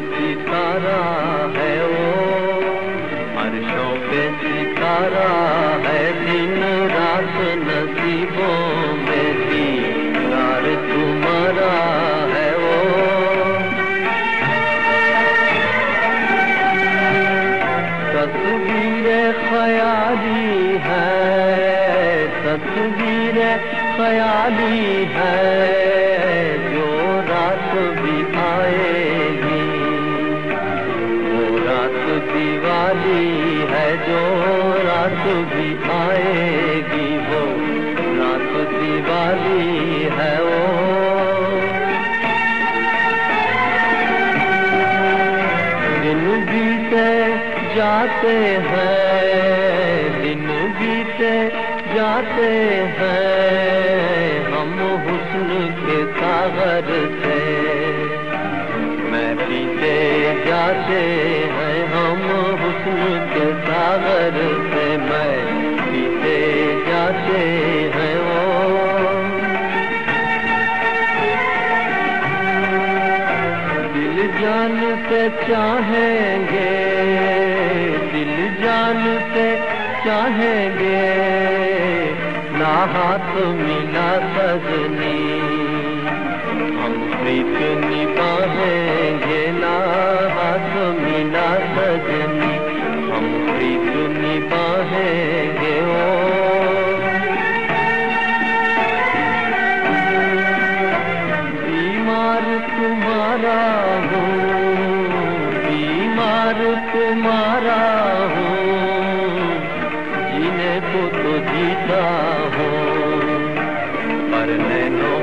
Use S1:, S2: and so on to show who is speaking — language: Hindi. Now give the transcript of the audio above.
S1: सितारा है ओ। अरशों पे सितारा है, दिन रात नसीबों में दीदार तुम्हारा है ओ। तस्वीर खयाली है, तस्वीर खयाली है, जो रात भी दिवाली है जो रात भी आएगी, वो रात दिवाली है वो दिन बीते जाते हैं, दिन बीते जाते हैं, हम हुस्न के सागर से। सागर से मैं पीते जाते हैं ओ दिल जान से चाहेंगे, दिल जान से चाहेंगे। ना हाथ मिला सजनी, हम प्रीत निभाएँगे हम प्रीत निभाएँगे ओ बीमार तुम्हारा हूँ, बीमार तुम्हारा हूँ। जीने को तो जीता हूँ, पर नैनों